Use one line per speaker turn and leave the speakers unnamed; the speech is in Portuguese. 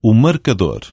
o marcador.